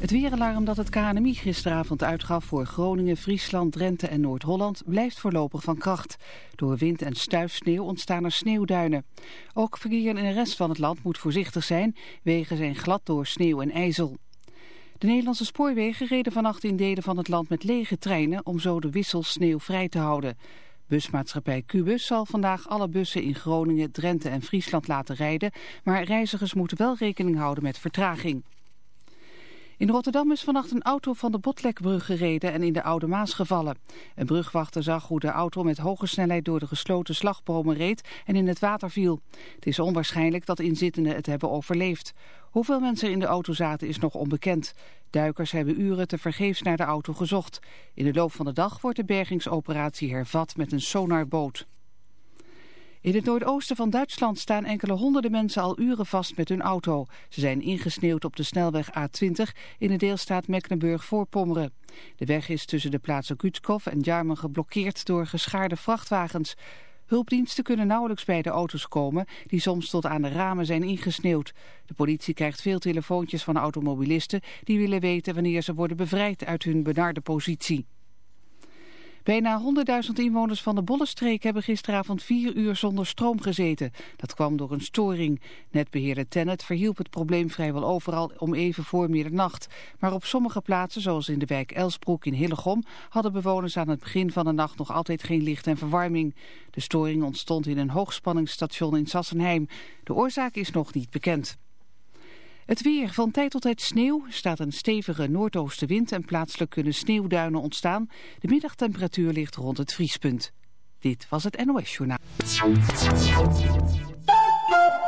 Het weeralarm dat het KNMI gisteravond uitgaf voor Groningen, Friesland, Drenthe en Noord-Holland blijft voorlopig van kracht. Door wind en stuifsneeuw ontstaan er sneeuwduinen. Ook verkeer in de rest van het land moet voorzichtig zijn. Wegen zijn glad door sneeuw en ijzel. De Nederlandse spoorwegen reden vannacht in delen van het land met lege treinen om zo de wissels sneeuw vrij te houden. Busmaatschappij Cubus zal vandaag alle bussen in Groningen, Drenthe en Friesland laten rijden, maar reizigers moeten wel rekening houden met vertraging. In Rotterdam is vannacht een auto van de Botlekbrug gereden en in de Oude Maas gevallen. Een brugwachter zag hoe de auto met hoge snelheid door de gesloten slagbomen reed en in het water viel. Het is onwaarschijnlijk dat inzittenden het hebben overleefd. Hoeveel mensen in de auto zaten is nog onbekend. Duikers hebben uren te vergeefs naar de auto gezocht. In de loop van de dag wordt de bergingsoperatie hervat met een sonarboot. In het noordoosten van Duitsland staan enkele honderden mensen al uren vast met hun auto. Ze zijn ingesneeuwd op de snelweg A20 in de deelstaat Mecklenburg-Voorpommeren. De weg is tussen de plaatsen Kutskov en Jarmen geblokkeerd door geschaarde vrachtwagens. Hulpdiensten kunnen nauwelijks bij de auto's komen die soms tot aan de ramen zijn ingesneeuwd. De politie krijgt veel telefoontjes van automobilisten die willen weten wanneer ze worden bevrijd uit hun benarde positie. Bijna 100.000 inwoners van de Bollenstreek hebben gisteravond vier uur zonder stroom gezeten. Dat kwam door een storing. Netbeheerder Tennet verhielp het probleem vrijwel overal om even voor middernacht. Maar op sommige plaatsen, zoals in de wijk Elsbroek in Hillegom, hadden bewoners aan het begin van de nacht nog altijd geen licht en verwarming. De storing ontstond in een hoogspanningsstation in Sassenheim. De oorzaak is nog niet bekend. Het weer. Van tijd tot tijd sneeuw. Staat een stevige noordoostenwind en plaatselijk kunnen sneeuwduinen ontstaan. De middagtemperatuur ligt rond het vriespunt. Dit was het NOS Journaal.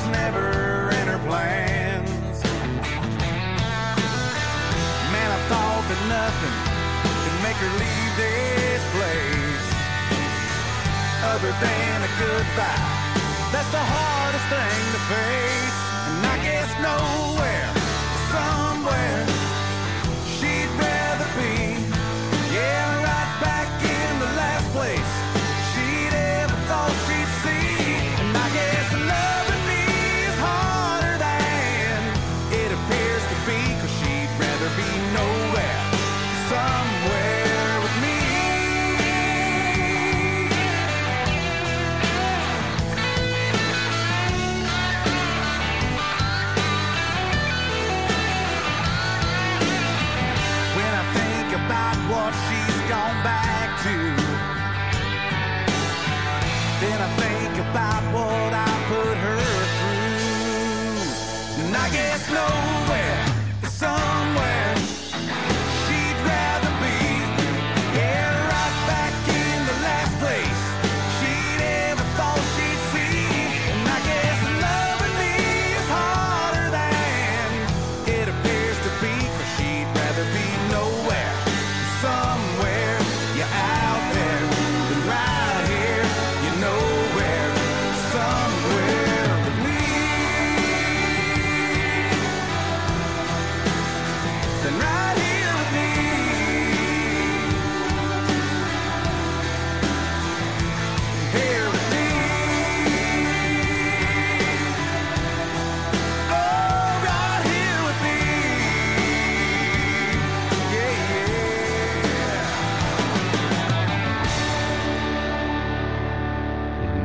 Was never in her plans. Man, I thought that nothing could make her leave this place other than a goodbye. That's the hardest thing to face. And I guess nowhere,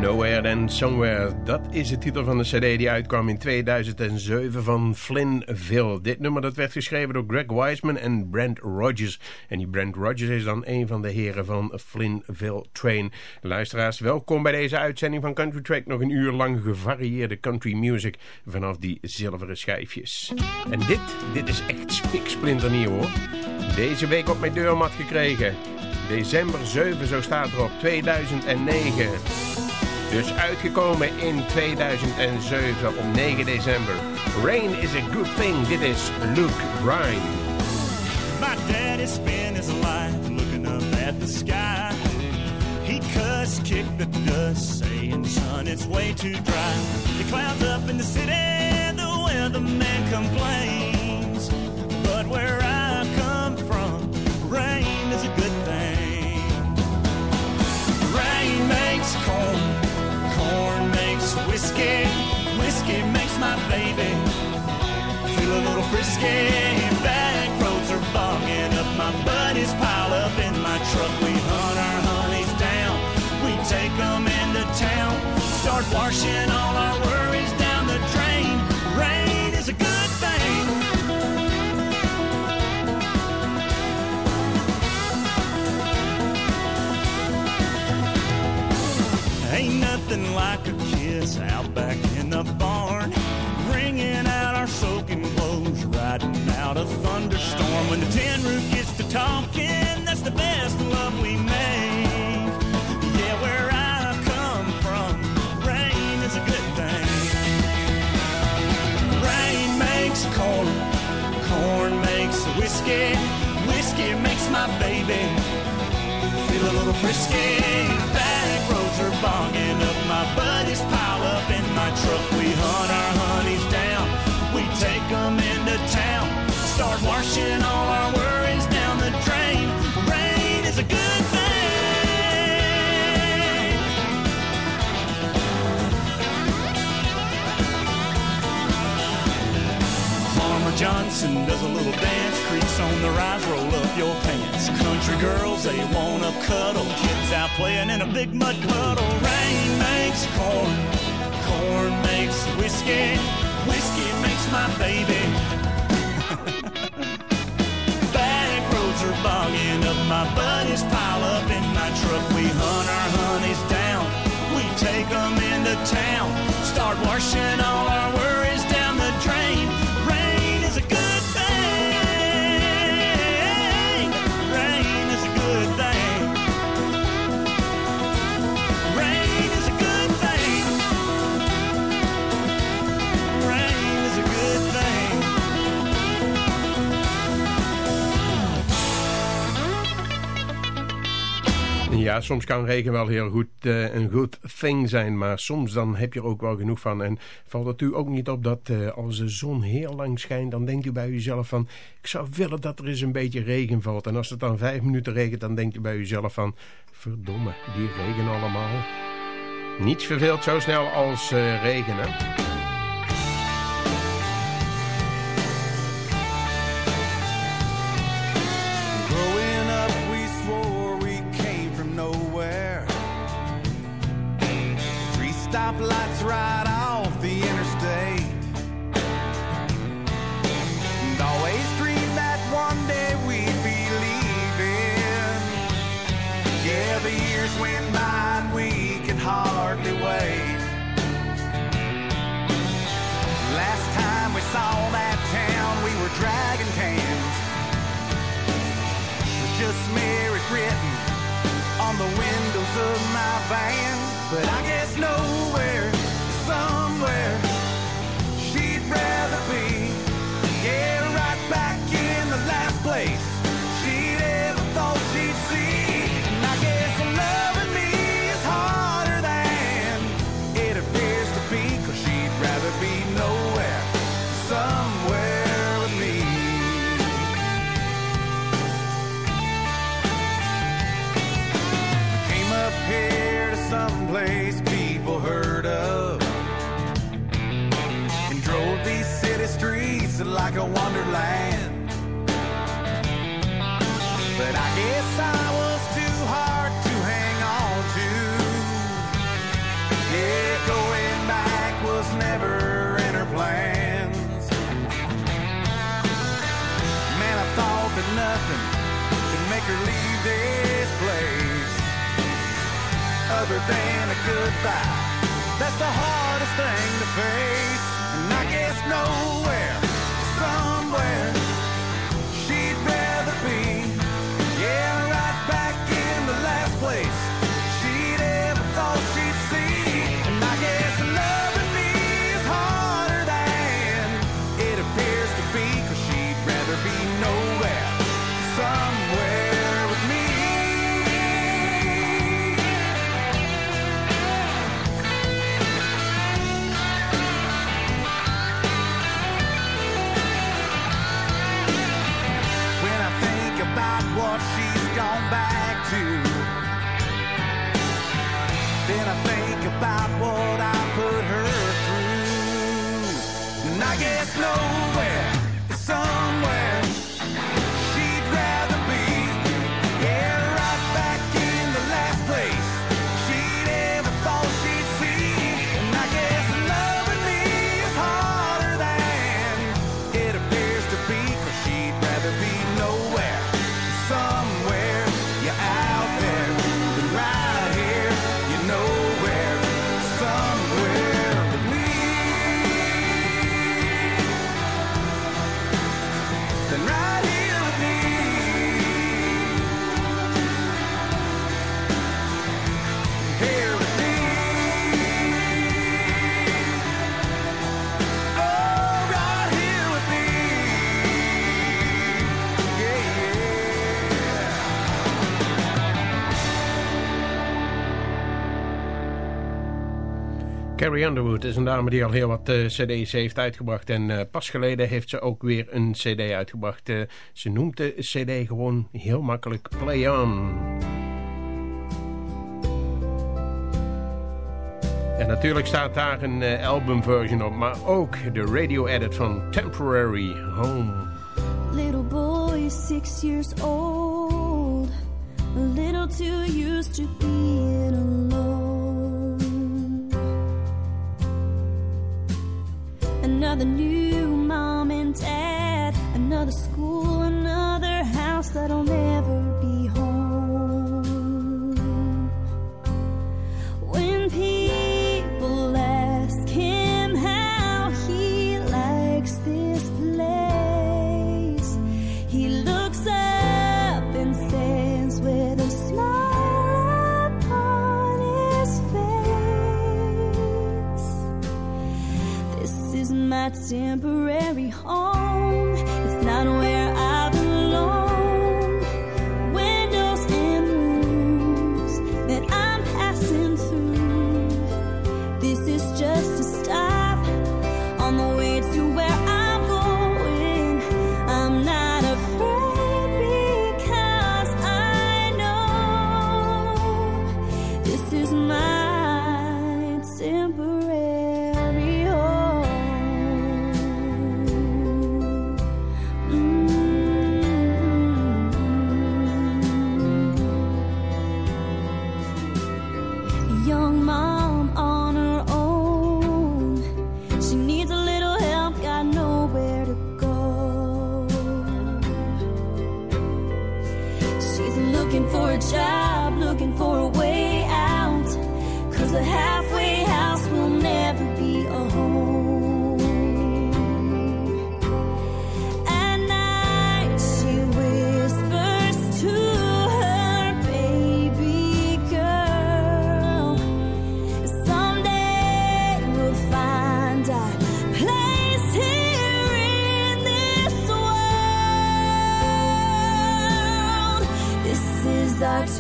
Nowhere and Somewhere, dat is de titel van de cd die uitkwam in 2007 van Flynnville. Dit nummer dat werd geschreven door Greg Wiseman en Brent Rogers. En die Brent Rogers is dan een van de heren van Flynnville Train. Luisteraars, welkom bij deze uitzending van Country Track. Nog een uur lang gevarieerde country music vanaf die zilveren schijfjes. En dit, dit is echt spiksplinternieuw hoor. Deze week op mijn deurmat gekregen. December 7, zo staat er op 2009. Dus uitgekomen in 2007 op 9 december. Rain is a good thing. Dit is Luke Bryan. My daddy spent his life looking up at the sky. He cussed, kicked the dust, saying, son, it's way too dry. The clouds up in the city, the weatherman complains. But where I come from, rain is a good thing. Rain makes corn, whiskey, whiskey makes my baby feel a little frisky. Back roads are bogging up. My buddies pile barn. Wringing out our soaking clothes, riding out a thunderstorm. When the tin roof gets to talking, that's the best love we make. Yeah, where I come from, rain is a good thing. Rain makes corn, corn makes whiskey, whiskey makes my baby feel a little frisky. Back roads are bogging up. My buddies truck. We hunt our honeys down. We take them into town. Start washing all our worries down the drain. Rain is a good thing. Farmer Johnson does a little dance, creaks on the rise, roll up your pants. Country girls, they wanna cuddle. Kids out playing in a big mud puddle. Rain makes corn, corn makes whiskey, whiskey makes my baby. Back roads are bogging up, my buddies pile up in my truck. We hunt our honeys down, we take them into town. Start washing all our worries Ja, soms kan regen wel heel goed uh, een good thing zijn, maar soms dan heb je er ook wel genoeg van. En valt het u ook niet op dat uh, als de zon heel lang schijnt, dan denkt u bij uzelf van, ik zou willen dat er eens een beetje regen valt. En als het dan vijf minuten regent, dan denkt u bij uzelf van, verdomme, die regen allemaal. Niets verveelt zo snel als uh, regen? Stoplights right off the interstate. And always dreamed that one day we'd be leaving. Yeah, the years went by and we could hardly wait. Last time we saw that town, we were dragging cans. Just Mary written on the windows of my van. But I guess nowhere, other than a goodbye. That's the hardest thing to face. And I guess nowhere, Carrie Underwood is een dame die al heel wat eh, cd's heeft uitgebracht. En eh, pas geleden heeft ze ook weer een cd uitgebracht. Eh, ze noemt de cd gewoon heel makkelijk Play On. En natuurlijk staat daar een albumversion op. Maar ook de radio edit van Temporary Home. Little boy, six years old, a little too used to being alone. Another new mom and dad, another school,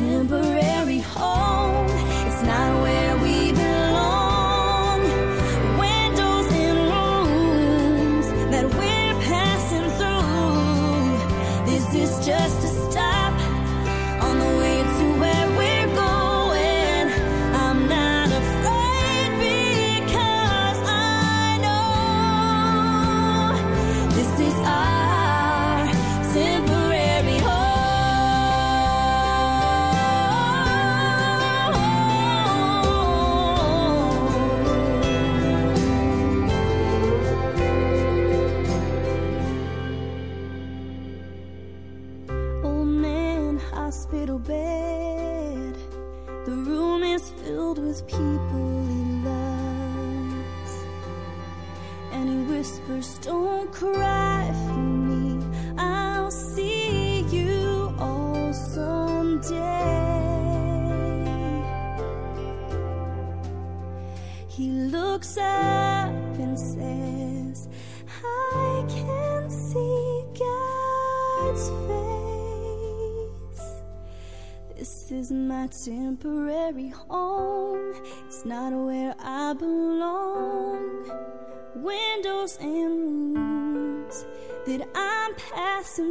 temporary home.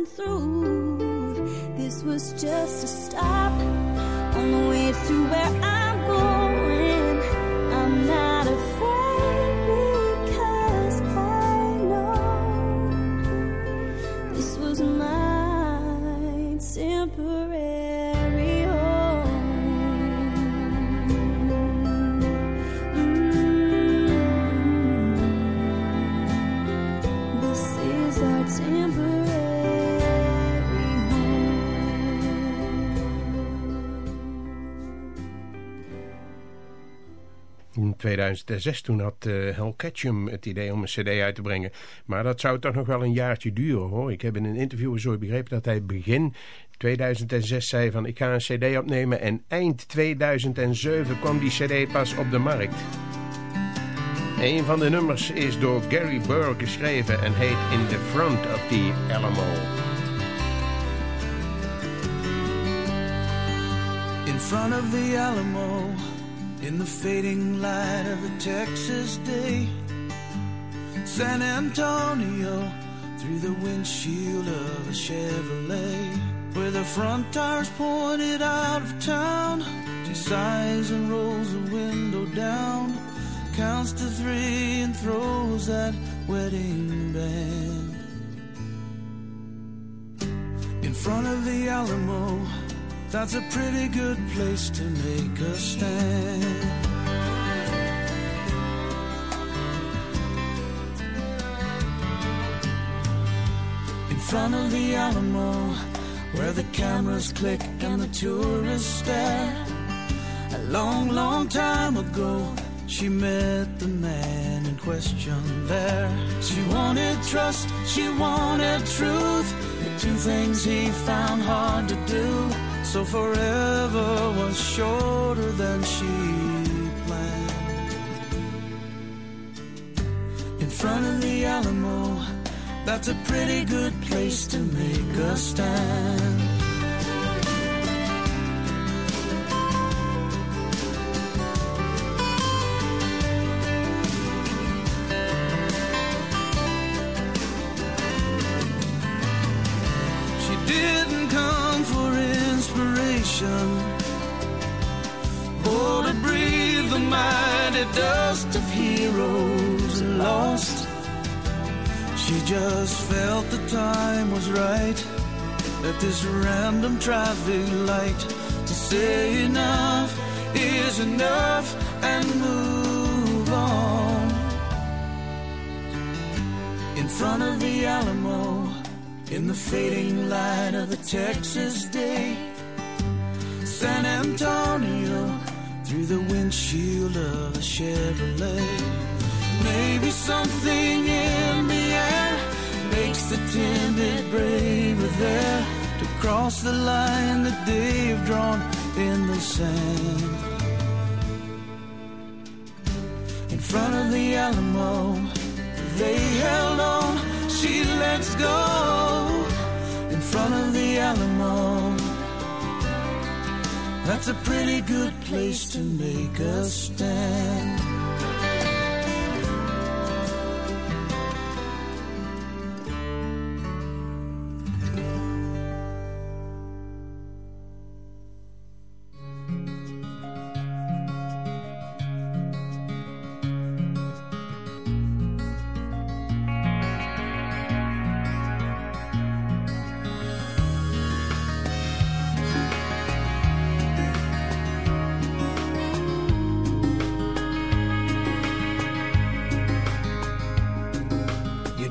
Through. This was just 2006 toen had uh, Ketchum het idee om een cd uit te brengen. Maar dat zou toch nog wel een jaartje duren hoor. Ik heb in een interview zo begrepen dat hij begin 2006 zei van ik ga een cd opnemen. En eind 2007 kwam die cd pas op de markt. Een van de nummers is door Gary Burr geschreven en heet In the Front of the Alamo. In front of the Alamo, in the fading light of a Texas day, San Antonio, through the windshield of a Chevrolet, where the front tires pointed out of town, she sighs and rolls the window down, counts to three and throws that wedding band. In front of the Alamo, that's a pretty good place to make a stand. In front of the Alamo, where the cameras click and the tourists stare. A long, long time ago, she met the man in question there. She wanted trust, she wanted truth. Two things he found hard to do. So forever was shorter than she planned. In front of the Alamo, that's a pretty good place to make a stand. Just felt the time was right at this random traffic light to say enough is enough and move on. In front of the Alamo, in the fading light of the Texas day, San Antonio through the windshield of a Chevrolet. Maybe something in air makes the timid braver there to cross the line that they've drawn in the sand. In front of the Alamo, they held on, she lets go. In front of the Alamo, that's a pretty good place to make a stand.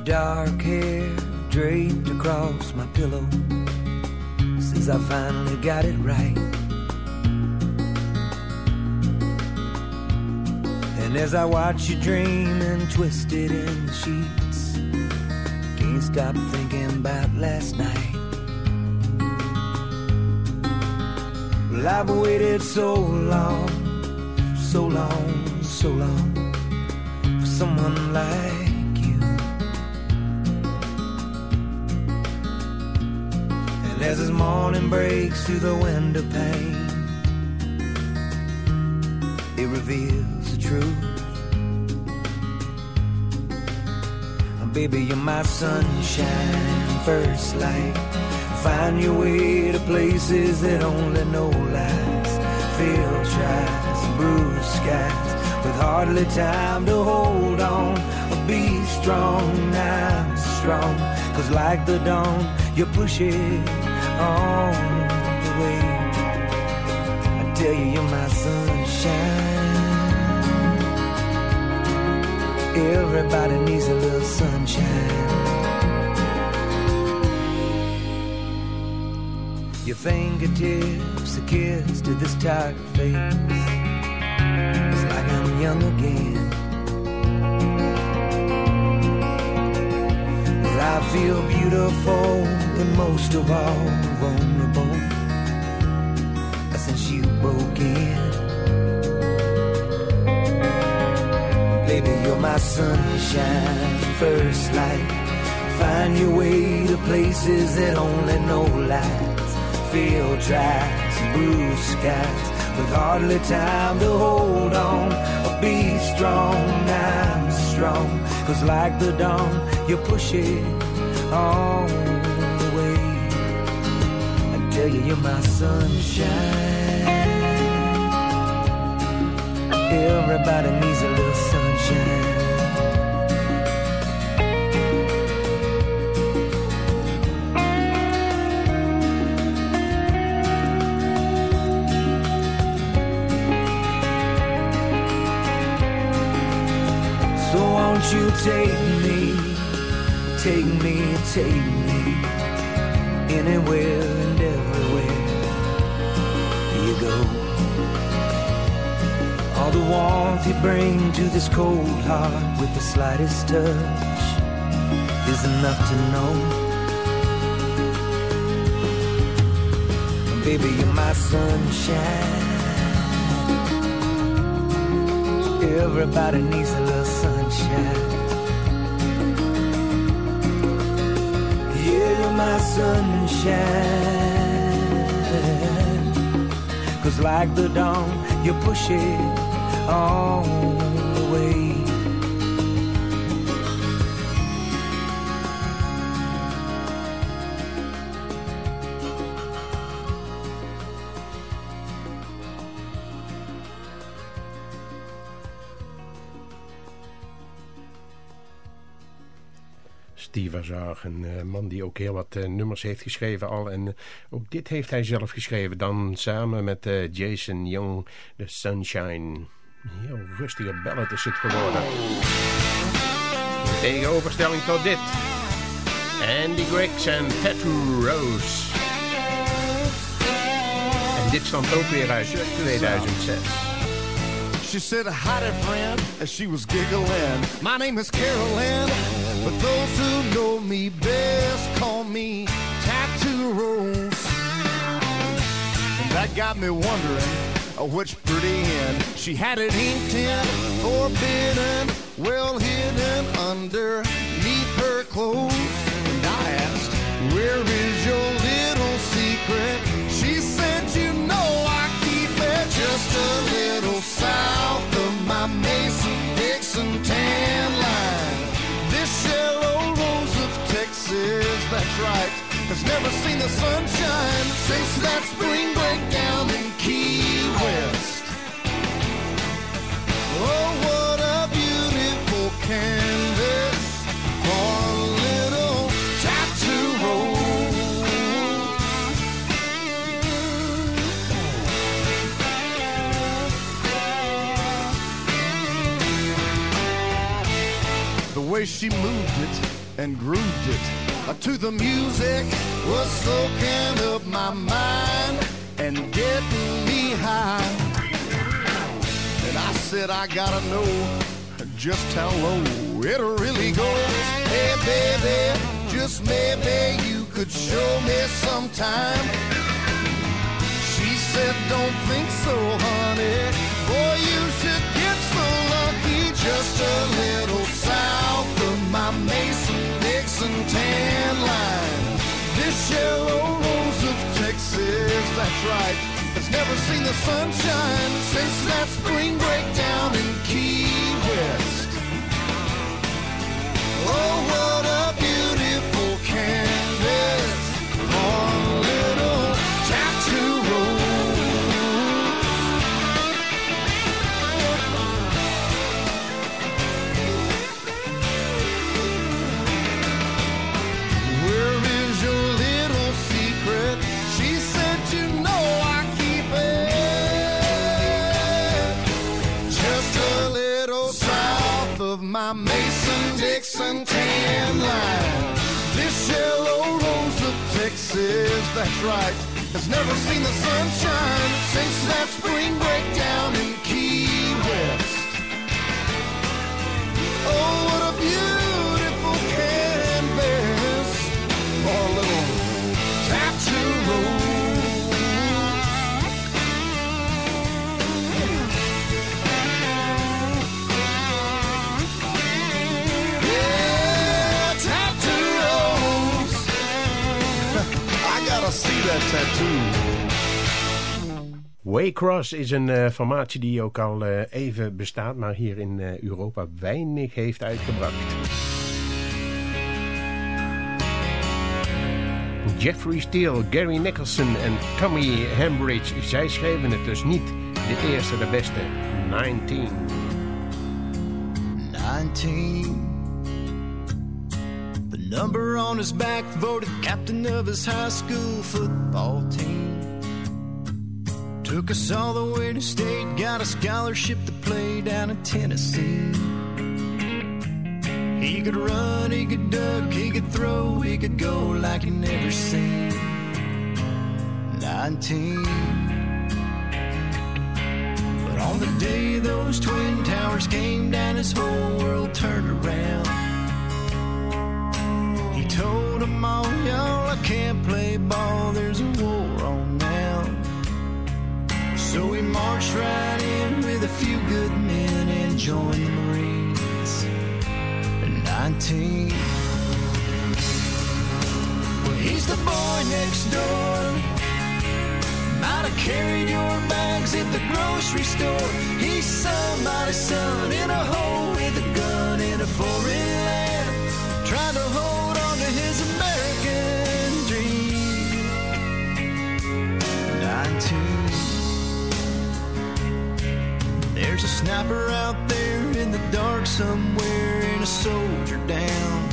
Dark hair draped across my pillow says I finally got it right. And as I watch you dreaming, twisted in the sheets, can't stop thinking about last night. Well, I've waited so long, so long, so long for someone like as this morning breaks through the window pane, it reveals the truth. Oh, Baby, you're my sunshine, first light. Find your way to places that only know lies. Feel tries, bruised skies, with hardly time to hold on. Oh, be strong, I'm strong. Cause like the dawn, you push it on the way. I tell you, you're my sunshine. Everybody needs a little sunshine. Your fingertips a kiss to this tired face. It's like I'm young again. I feel beautiful and most of all vulnerable. Since you broke in, baby, you're my sunshine, first light. Find your way to places that only know lights. Field tracks, blue skies, with hardly time to hold on. Be strong, I'm strong. Cause like the dawn, you push it on tell you, you're my sunshine. Everybody needs a little sunshine. So won't you take me, take me, take me anywhere warmth you bring to this cold heart with the slightest touch is enough to know. Baby, you're my sunshine. Everybody needs a little sunshine. Yeah, you're my sunshine. Cause like the dawn, you push it. Steve Azar, een eh, man die ook heel wat eh, nummers heeft geschreven al. En eh, ook dit heeft hij zelf geschreven. Dan samen met Jason Young, The Sunshine. Heel rustige ballad is het geworden. In tegenoverstelling tot dit. Andy Griggs en Tattoo Rose. En Dit stamt ook weer uit 2006. She said, howdy friend, as she was giggling. My name is Carolyn, but those who know me best call me Tattoo Rose. And that got me wondering, which pretty end she had it inked in, forbidden, well hidden underneath her clothes. And I asked, where is your little secret? She said, you know I keep it just a little south of my Mason-Dixon tan line. This yellow rose of Texas, that's right, has never seen the sunshine since that spring breakdown in Key she moved it and grooved it uh, to the music was soaking up my mind and getting me high. And I said, I gotta know just how low it really goes. Hey, baby, just maybe you could show me sometime. She said, Don't think so, honey. Boy, you should get so lucky. Just a little south of my Mason Dixon tan line. This yellow rose of Texas, that's right, seen the sunshine since that spring breakdown my Mason-Dixon tan line. This yellow rose of Texas, that's right, has never seen the sunshine since that spring breakdown in Waycross is een eh, formatie die ook al eh, even bestaat, maar hier in eh, Europa weinig heeft uitgebracht. Jeffrey Steele, Gary Nicholson en Tommy Hambridge, zij schreven het dus niet. De eerste, de beste, 19. 19. Number on his back voted captain of his high school football team. Took us all the way to state, got a scholarship to play down in Tennessee. He could run, he could duck, he could throw, he could go like you never seen. 19. But on the day those twin towers came down, his whole world turned around. Y'all, I can't play ball, there's a war on now. So we marched right in with a few good men and joined the Marines at 19. Well, he's the boy next door. Might have carried your bags at the grocery store. He's somebody's son in a hole with a gun in a foreign land. Trying to hold There's a sniper out there in the dark somewhere and a soldier down.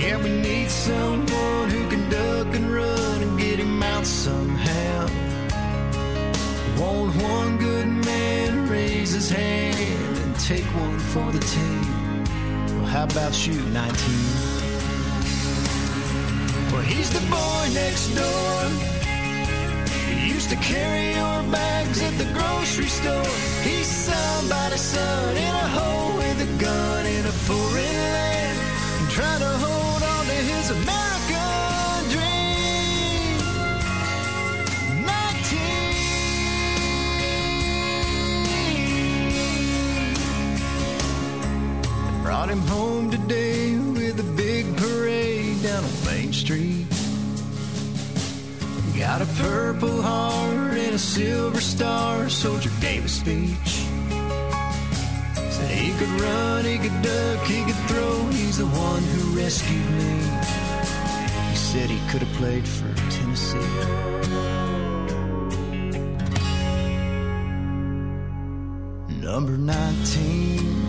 Yeah, we need someone who can duck and run and get him out somehow. Won't one good man raise his hand and take one for the team? Well, how about you, 19? Well, he's the boy next door. Used to carry your bags at the grocery store. He's somebody's son in a hole with a gun in a foreign land. And trying to hold on to his American dream. 19. Brought him home today with a big parade down on Main Street. Got a purple heart and a silver star. Soldier gave a speech. Said he could run, he could duck, he could throw. He's the one who rescued me. He said he could have played for Tennessee. Number 19.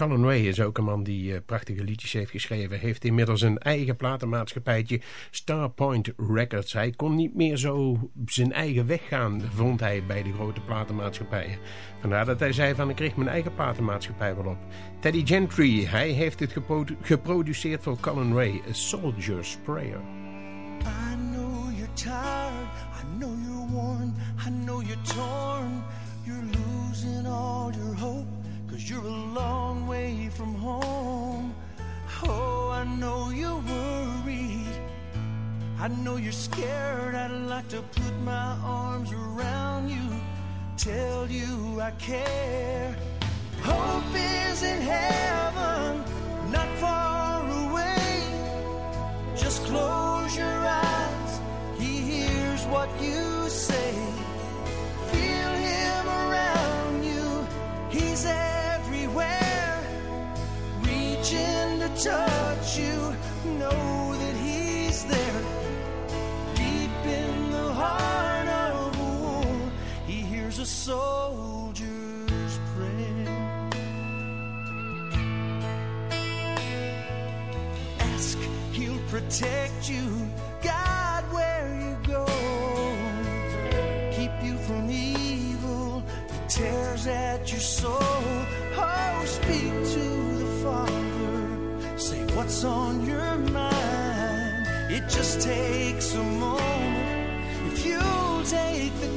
Colin Ray is ook een man die uh, prachtige liedjes heeft geschreven. Heeft inmiddels een eigen platenmaatschappijtje, Starpoint Records. Hij kon niet meer zo zijn eigen weg gaan, vond hij bij de grote platenmaatschappijen. Vandaar dat hij zei van ik richt mijn eigen platenmaatschappij wel op. Teddy Gentry, hij heeft het geprodu geproduceerd voor Colin Ray, A Soldier's Prayer. I know you're tired, I know you're worn, I know you're torn, you're losing all your hope. Cause you're a long way from home. Oh, I know you're worried. I know you're scared. I'd like to put my arms around you, tell you I care. Hope is in heaven, not far away. Just close your eyes, he hears what you say. Feel him around you, he's everywhere. To touch you, know that he's there. Deep in the heart of a war, he hears a soldier's prayer. Ask, he'll protect you, guide where you go. Keep you from evil that tears at your soul. Oh, speak what's on your mind. It just takes a moment if you'll take the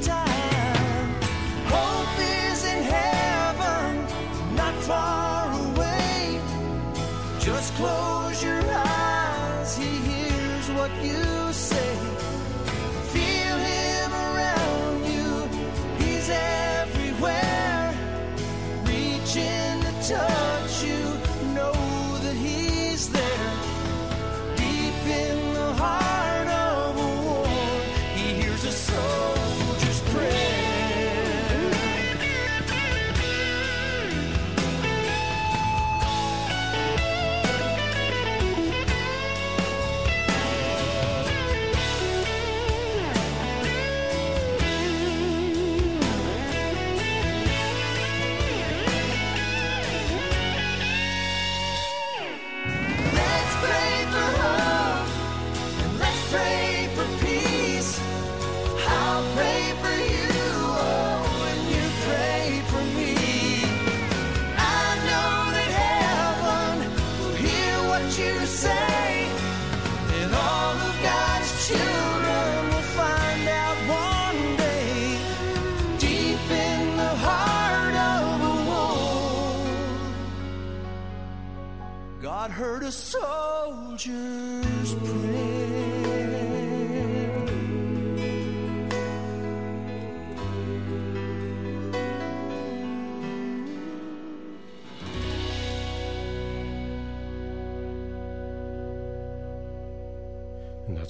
God heard a soldier's prayer.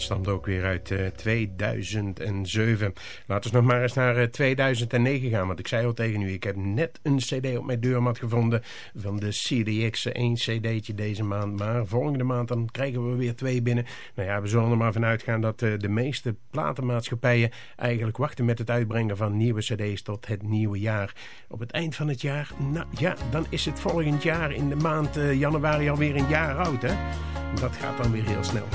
Stamt ook weer uit eh, 2007. Laten we nog maar eens naar eh, 2009 gaan. Want ik zei al tegen u, ik heb net een cd op mijn deurmat gevonden van de CDX. Eén cd'tje deze maand. Maar volgende maand dan krijgen we weer twee binnen. Nou ja, we zullen er maar vanuit gaan dat eh, de meeste platenmaatschappijen eigenlijk wachten met het uitbrengen van nieuwe cd's tot het nieuwe jaar. Op het eind van het jaar, nou ja, dan is het volgend jaar in de maand eh, januari alweer een jaar oud. Hè? Dat gaat dan weer heel snel.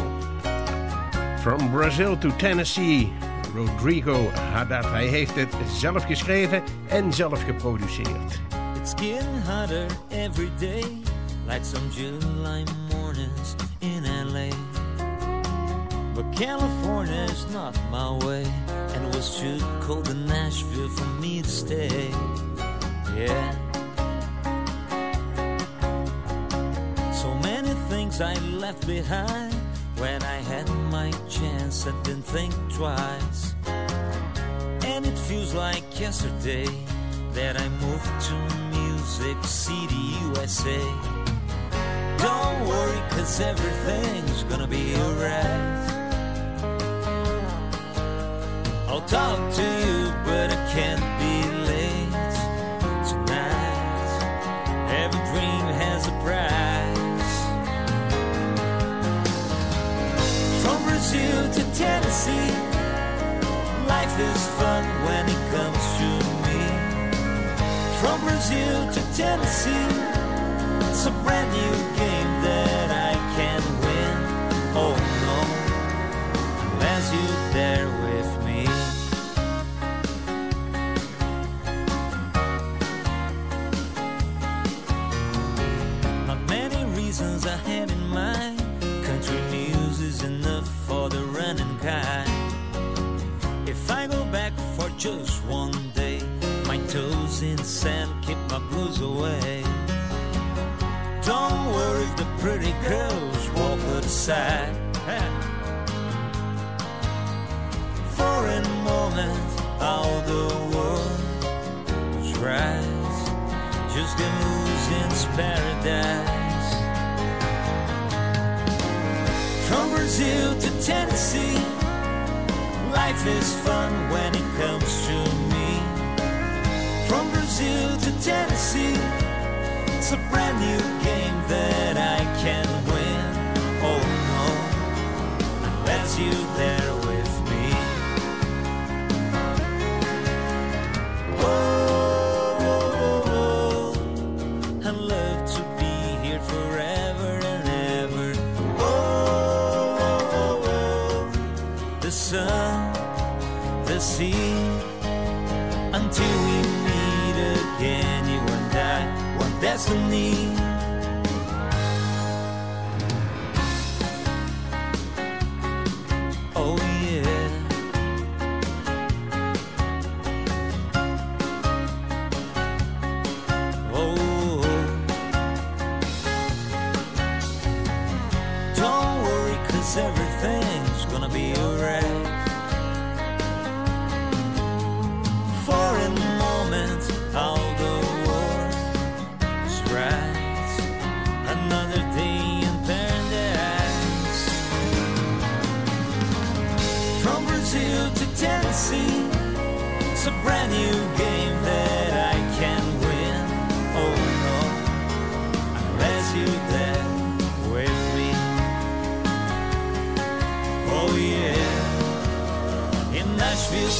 From Brazil to Tennessee, Rodrigo Haddad. Hij heeft het zelf geschreven en zelf geproduceerd. It's getting hotter every day, like some July mornings in LA. But California's not my way, and it was too cold in Nashville for me to stay. Yeah. So many things I left behind when I had my chance. I didn't think twice, and it feels like yesterday that I moved to Music City, USA. Don't worry, cause everything's gonna be alright. I'll talk to you, but I can't Brazil to Tennessee, life is fun when it comes to me. From Brazil to Tennessee, it's a brand new game cause everything's gonna be alright.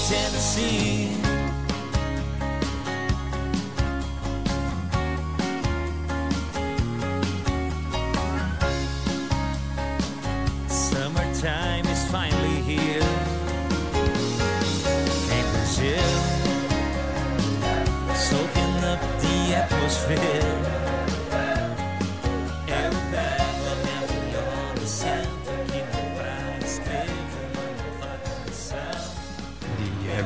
Tennessee. Summertime is finally here. In Brazil, soaking up the atmosphere.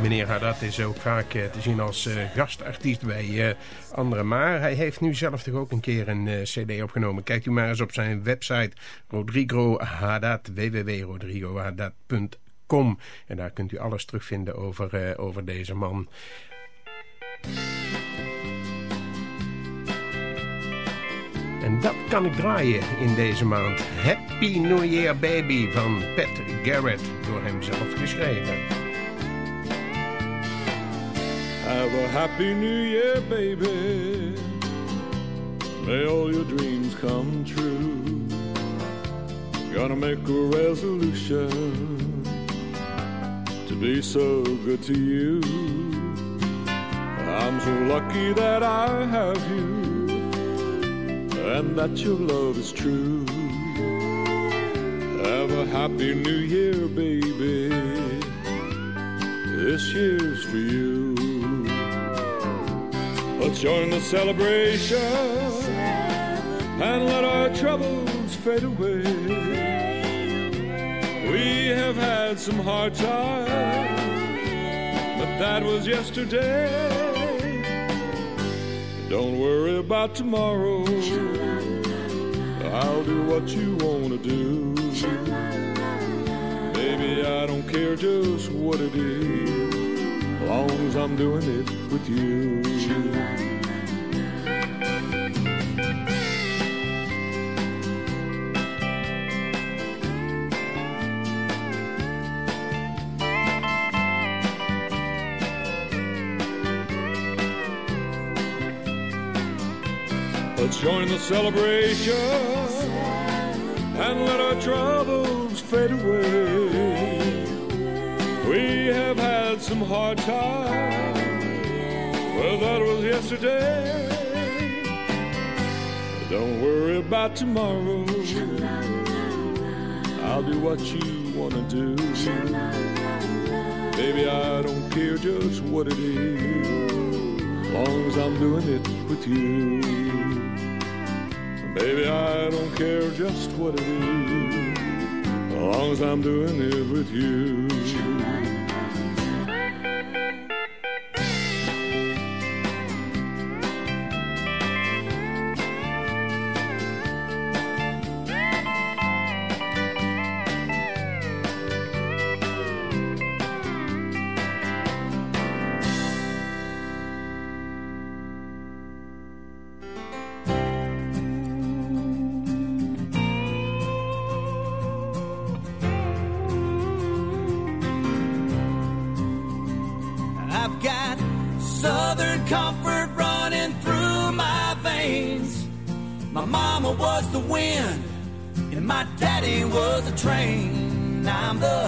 Meneer Haddad is ook vaak eh, te zien als eh, gastartiest bij eh, anderen. Maar hij heeft nu zelf toch ook een keer een cd opgenomen. Kijkt u maar eens op zijn website Rodrigo Haddad, www.rodrigohaddad.com. En daar kunt u alles terugvinden over, over deze man. En dat kan ik draaien in deze maand. Happy New Year Baby van Pat Garrett, door hem zelf geschreven. Have a happy new year, baby. May all your dreams come true. Gonna make a resolution to be so good to you. I'm so lucky that I have you and that your love is true. Have a happy new year, baby. this year's for you. Let's join the celebration and let our troubles fade away. We have had some hard times, but that was yesterday. Don't worry about tomorrow. I'll do what you wanna do. Baby, I don't care just what it is, long as I'm doing it with you. Let's join the celebration and let our troubles fade away. We have had some hard times, that was yesterday. Don't worry about tomorrow. I'll do what you wanna do. Baby, I don't care just what it is, long as I'm doing it with you. Baby, I don't care just what it is, long as I'm doing it with you. Comfort running through my veins. My mama was the wind, and my daddy was a train. I'm the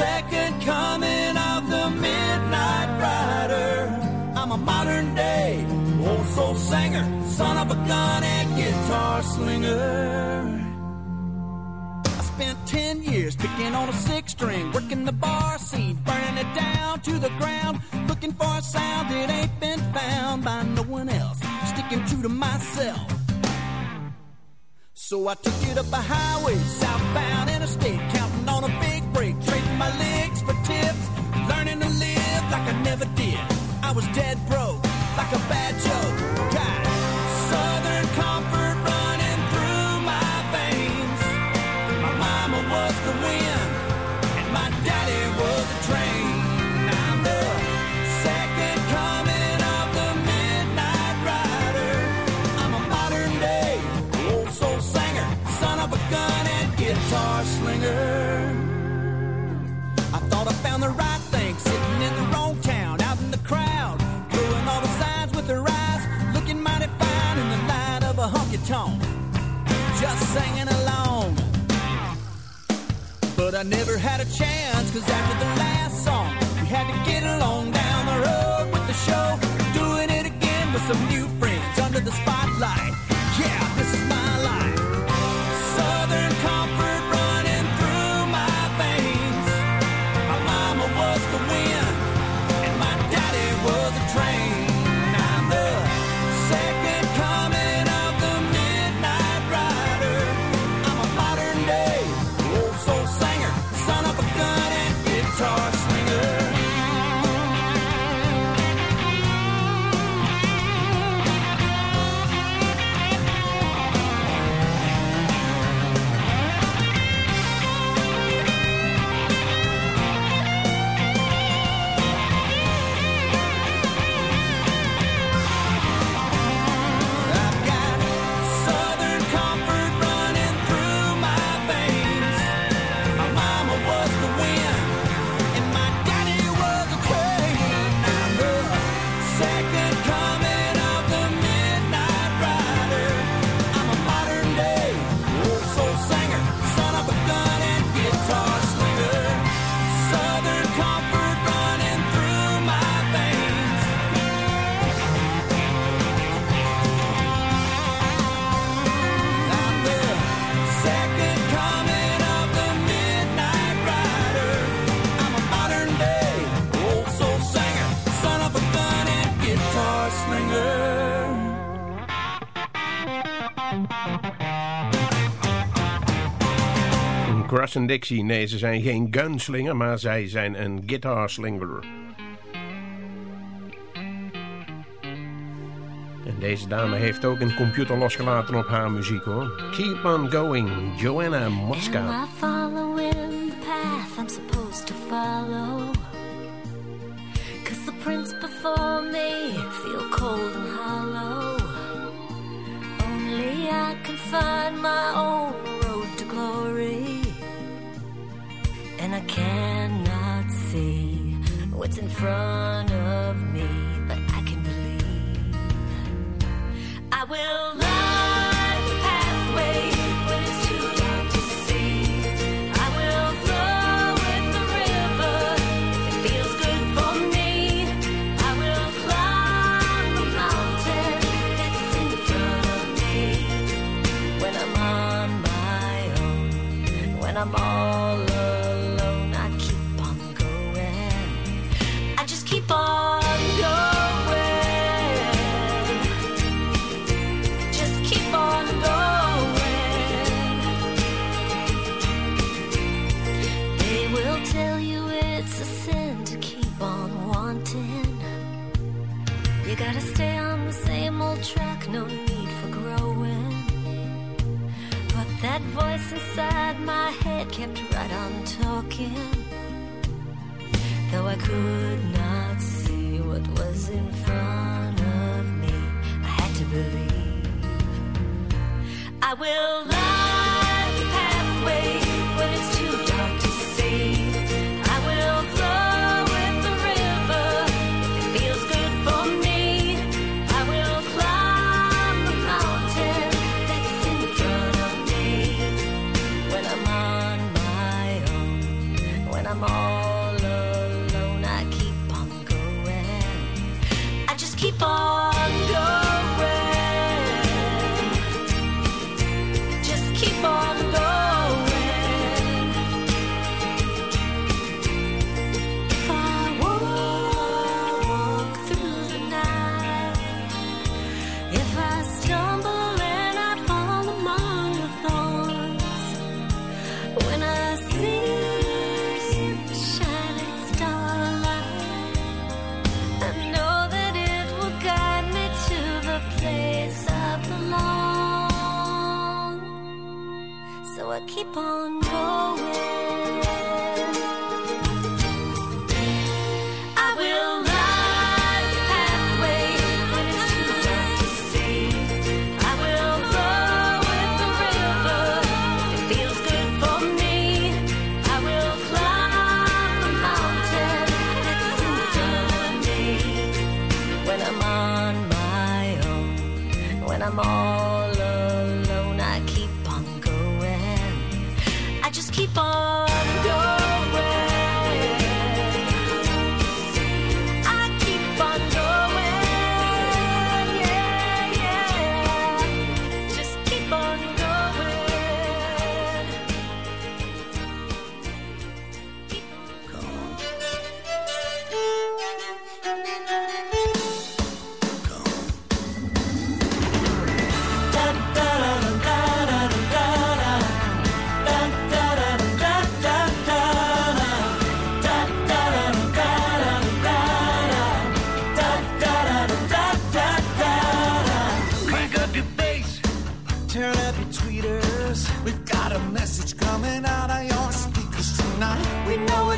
second coming of the midnight rider. I'm a modern day old soul singer, son of a gun and guitar slinger. I spent 10 years picking on a six string, working the bar scene, burning it down to the ground, looking for a sound that ain't been found by no one else, sticking true to myself. So I took it up a highway, southbound interstate, counting on a big break, trading my legs for tips, learning to live like I never did. I was dead But I never had a chance, cause after the last song, we had to get along down the road with the show, doing it again with some new friends under the spotlight. Russ en Dixie. Nee, ze zijn geen gunslinger, maar zij zijn een guitar slinger. En deze dame heeft ook een computer losgelaten op haar muziek hoor. Keep on going, Joanna Mosca. Am I following the path I'm supposed to follow? Cause the prints before me feel cold and hollow. Only I can find my own what's in front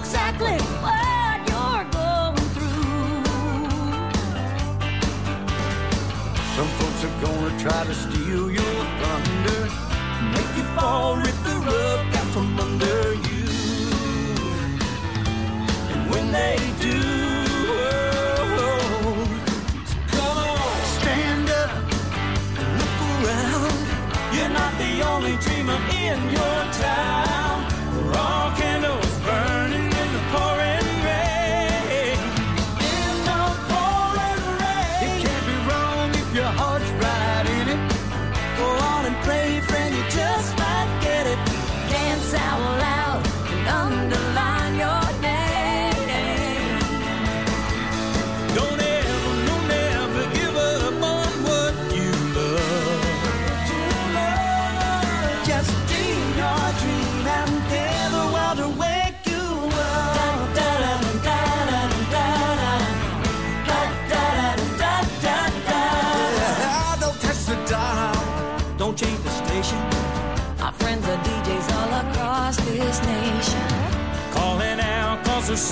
exactly what you're going through. Some folks are gonna try to steal your thunder, make you fall, rip the rug out from under you. And when they do, come on, stand up look around. You're not the only dreamer in your town.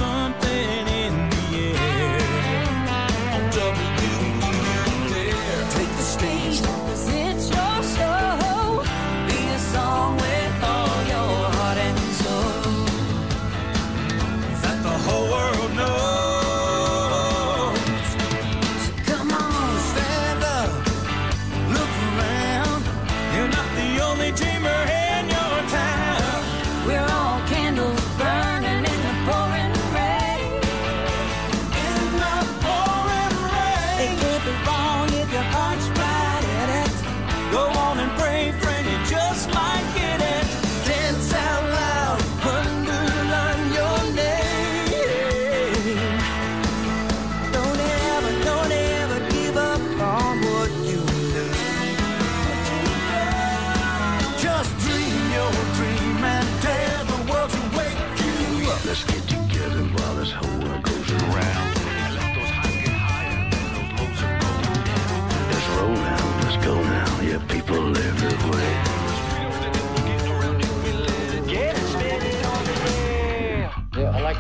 Out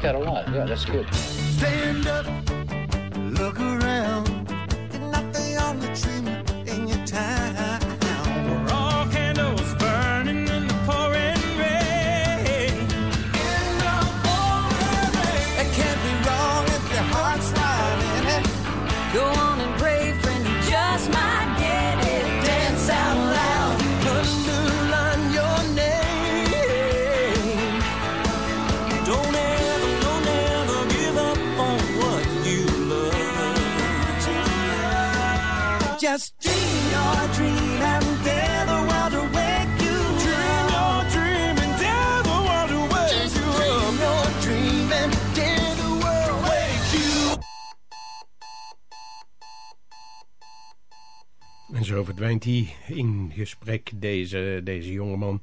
that a lot. Yeah, that's good. Stand up, zo verdwijnt hij in gesprek, deze, deze jongeman.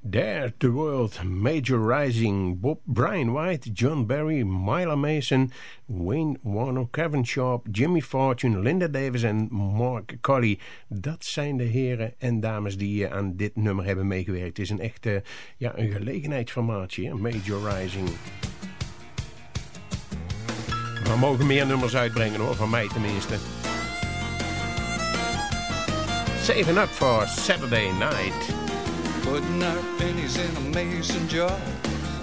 Dare the World, Major Rising, Bob, Brian White, John Barry, Myla Mason, Wayne Warner, Kevin Sharp, Jimmy Fortune, Linda Davis en Mark Colley. Dat zijn de heren en dames die eh, aan dit nummer hebben meegewerkt. Het is een echte ja, een gelegenheidsformatie, hè? Major Rising. We mogen meer nummers uitbrengen hoor, van mij tenminste. Saving up for Saturday night. Putting our pennies in a mason jar.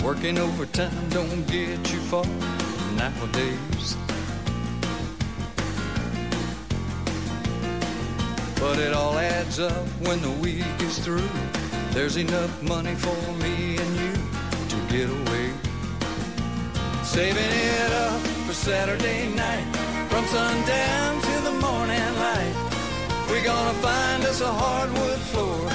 Working overtime don't get you far nowadays. But it all adds up when the week is through. There's enough money for me and you to get away. Saving it up for Saturday night. From sundown to. We're gonna find us a hardwood floor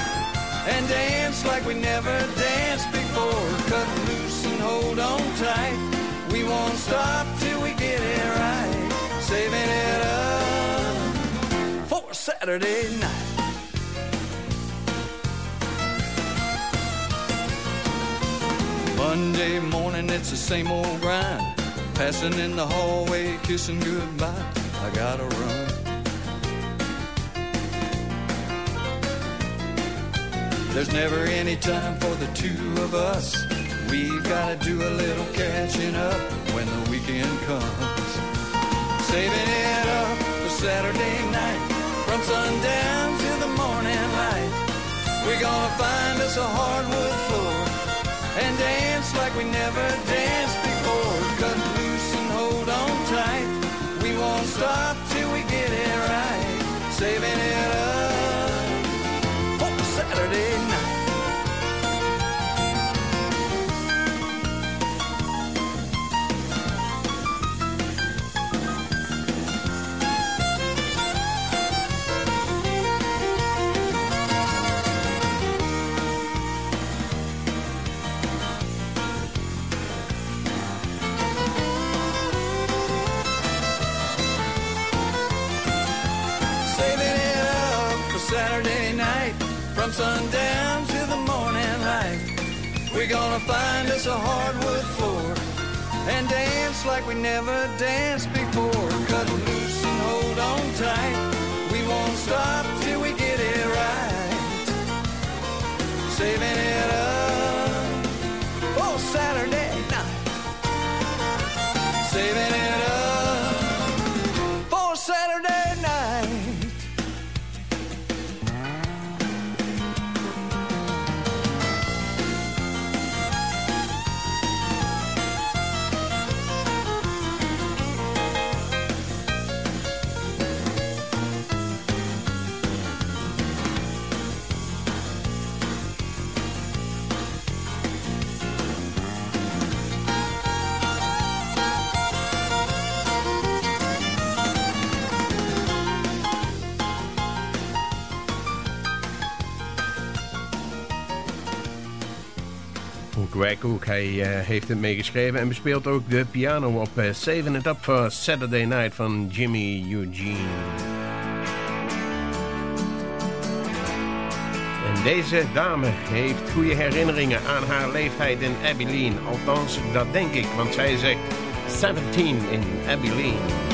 and dance like we never danced before. Cut loose and hold on tight. We won't stop till we get it right. Saving it up for Saturday night. Monday morning, it's the same old grind. Passing in the hallway, kissing goodbye. I gotta run. There's never any time for the two of us. We've gotta do a little catching up when the weekend comes. Saving it up for Saturday night. From sundown to the morning light. We're gonna find us a hardwood floor and dance like we never danced before. Cut loose and hold on tight. We won't stop find us a hardwood floor and dance like we never danced before. Cut loose and hold on tight. Hij uh, heeft het meegeschreven en bespeelt ook de piano op uh, Saving It Up for Saturday Night van Jimmy Eugene. En deze dame heeft goede herinneringen aan haar leeftijd in Abilene. Althans, dat denk ik, want zij zegt 17 in Abilene.